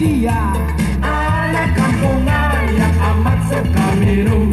Dia, anak kampungan yang amat suka minum.